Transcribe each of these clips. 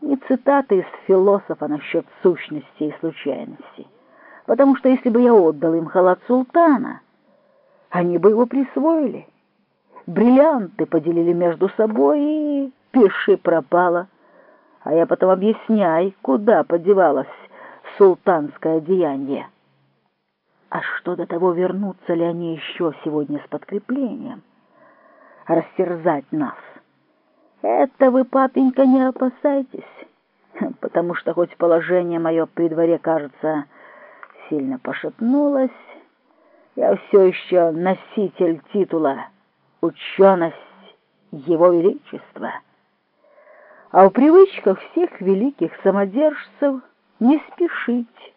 не цитаты из философа насчет сущности и случайности, потому что если бы я отдал им халат султана, они бы его присвоили. Бриллианты поделили между собой и пиши пропало. А я потом объясняй, куда подевалось султанское деяние. А что до того, вернутся ли они еще сегодня с подкреплением? Растерзать нас. Это вы, папенька, не опасайтесь, потому что хоть положение мое при дворе, кажется, сильно пошатнулось, я все еще носитель титула «Ученость Его Величества». А в привычках всех великих самодержцев не спешить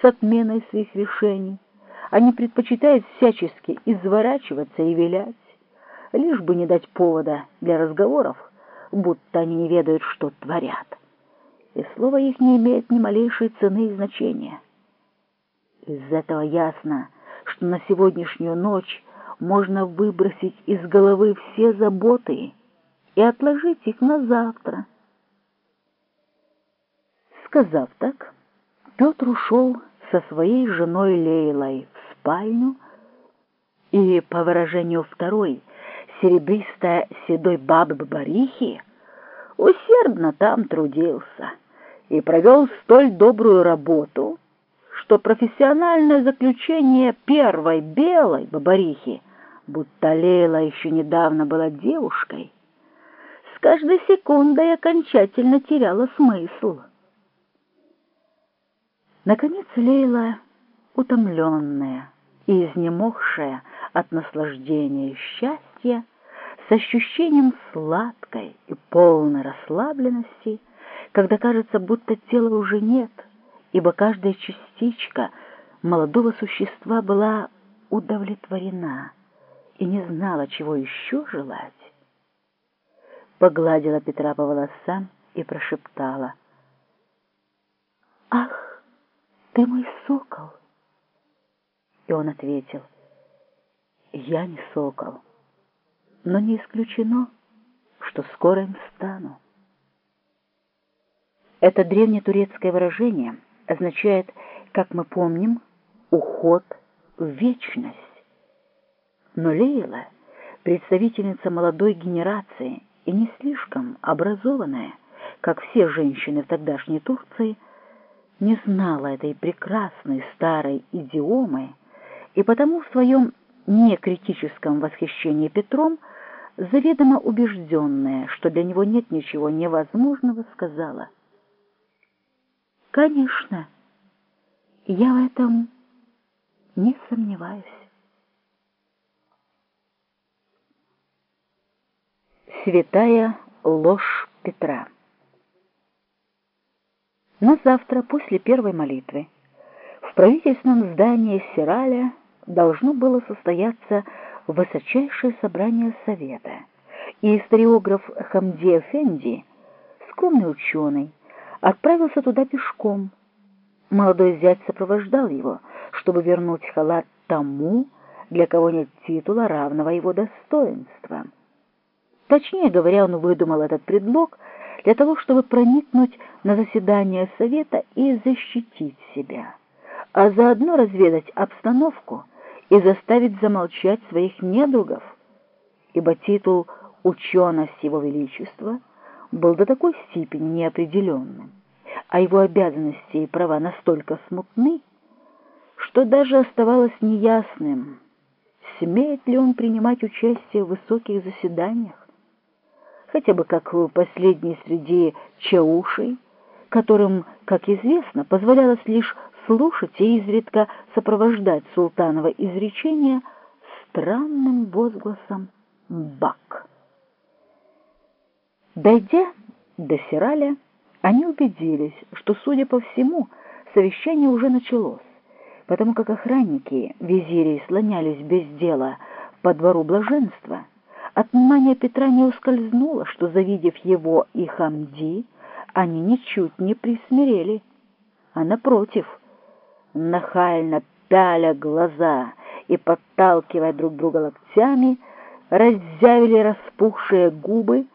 с отменой своих решений. Они предпочитают всячески изворачиваться и вилять, лишь бы не дать повода для разговоров, будто они не ведают, что творят. И слово их не имеет ни малейшей цены и значения. Из этого ясно, что на сегодняшнюю ночь можно выбросить из головы все заботы и отложить их на завтра. Сказав так, Петр ушел со своей женой Лейлой в спальню, и, по выражению второй, серебристо-седой бабы Бабарихи, усердно там трудился и провел столь добрую работу, что профессиональное заключение первой белой бабарихи, будто Лейла еще недавно была девушкой, с каждой секундой окончательно теряла смысл. Наконец Лейла, утомленная и изнемогшая от наслаждения и счастья, с ощущением сладкой и полной расслабленности, когда кажется, будто тела уже нет — ибо каждая частичка молодого существа была удовлетворена и не знала, чего еще желать. Погладила Петра по волосам и прошептала. «Ах, ты мой сокол!» И он ответил. «Я не сокол, но не исключено, что скоро им стану». Это древнетурецкое выражение — означает, как мы помним, уход в вечность. Но Лейла, представительница молодой генерации и не слишком образованная, как все женщины в тогдашней Турции, не знала этой прекрасной старой идиомы и потому в своем некритическом восхищении Петром, заведомо убежденная, что для него нет ничего невозможного, сказала — Конечно, я в этом не сомневаюсь. Святая ложь Петра На завтра, после первой молитвы, в правительственном здании Сираля должно было состояться высочайшее собрание Совета, и историограф Хамди Эфенди, скромный ученый, отправился туда пешком. Молодой зять сопровождал его, чтобы вернуть халат тому, для кого нет титула, равного его достоинства. Точнее говоря, он выдумал этот предлог для того, чтобы проникнуть на заседание совета и защитить себя, а заодно разведать обстановку и заставить замолчать своих недругов, ибо титул «ученость его величества» был до такой степени неопределенным, а его обязанности и права настолько смутны, что даже оставалось неясным, смеет ли он принимать участие в высоких заседаниях, хотя бы как последний среди чаушей, которым, как известно, позволялось лишь слушать и изредка сопровождать султанова изречения странным возгласом «бак». Дойдя до Сираля, они убедились, что, судя по всему, совещание уже началось, потому как охранники визирей слонялись без дела по двору блаженства. От внимания Петра не ускользнуло, что, завидев его и Хамди, они ничуть не присмирели, а, напротив, нахально пяля глаза и подталкивая друг друга локтями, раззявили распухшие губы,